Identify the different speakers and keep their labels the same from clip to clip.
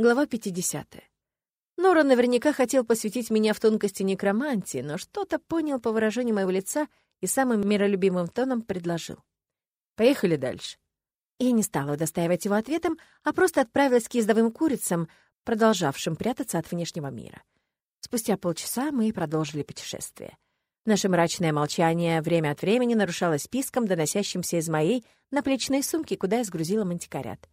Speaker 1: Глава 50. Нора наверняка хотел посвятить меня в тонкости некромантии, но что-то понял по выражению моего лица и самым миролюбимым тоном предложил. «Поехали дальше». Я не стала удостаивать его ответом, а просто отправилась к ездовым курицам, продолжавшим прятаться от внешнего мира. Спустя полчаса мы продолжили путешествие. Наше мрачное молчание время от времени нарушалось писком, доносящимся из моей наплечной сумки, куда я сгрузила мантикорят.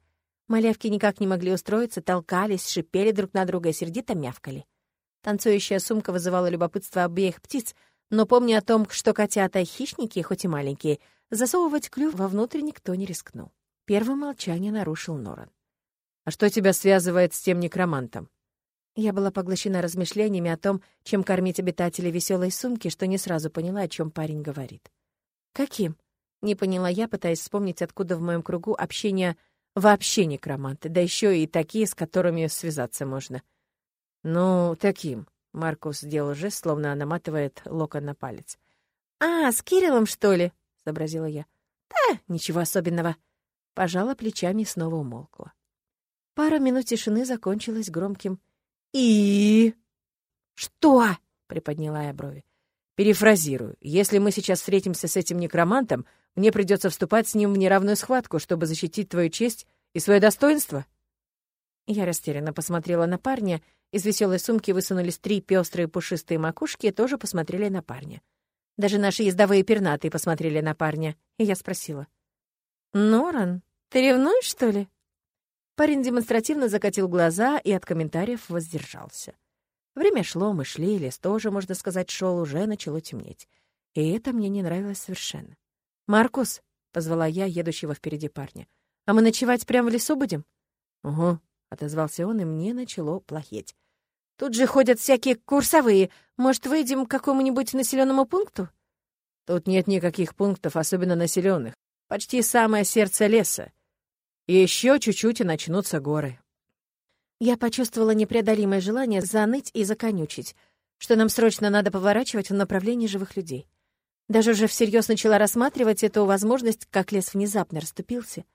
Speaker 1: Малявки никак не могли устроиться, толкались, шипели друг на друга и сердито мявкали. Танцующая сумка вызывала любопытство обеих птиц, но помня о том, что котята — хищники, хоть и маленькие, засовывать клюв вовнутрь никто не рискнул. Первое молчание нарушил Норан. «А что тебя связывает с тем некромантом?» Я была поглощена размышлениями о том, чем кормить обитателей веселой сумки, что не сразу поняла, о чем парень говорит. «Каким?» — не поняла я, пытаясь вспомнить, откуда в моем кругу общения Вообще некроманты, да еще и такие, с которыми связаться можно. Ну, таким. Маркус сделал жест, словно наматывает локон на палец. «А, с Кириллом, что ли?» — сообразила я. «Да, ничего особенного». Пожала плечами и снова умолкла. Пара минут тишины закончилась громким «И...» «Что?» — приподняла я брови. «Перефразирую. Если мы сейчас встретимся с этим некромантом, мне придется вступать с ним в неравную схватку, чтобы защитить твою честь и свое достоинство?» Я растерянно посмотрела на парня. Из веселой сумки высунулись три пестрые пушистые макушки и тоже посмотрели на парня. Даже наши ездовые пернатые посмотрели на парня. И я спросила. «Норан, ты ревнуешь, что ли?» Парень демонстративно закатил глаза и от комментариев воздержался. Время шло, мы шли, лес тоже, можно сказать, шел, уже начало темнеть. И это мне не нравилось совершенно. «Маркус», — позвала я едущего впереди парня, «а мы ночевать прямо в лесу будем?» «Угу», — отозвался он, и мне начало плохеть. «Тут же ходят всякие курсовые. Может, выйдем к какому-нибудь населенному пункту?» «Тут нет никаких пунктов, особенно населенных. Почти самое сердце леса. Еще чуть-чуть и начнутся горы». Я почувствовала непреодолимое желание заныть и законючить, что нам срочно надо поворачивать в направлении живых людей. Даже уже всерьез начала рассматривать эту возможность, как лес внезапно расступился,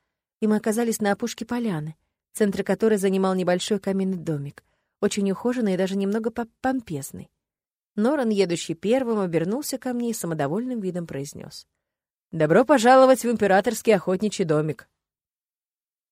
Speaker 1: и мы оказались на опушке поляны, центр которой занимал небольшой каменный домик, очень ухоженный и даже немного помпезный. Норан, едущий первым, обернулся ко мне и самодовольным видом произнес: «Добро пожаловать в императорский охотничий домик.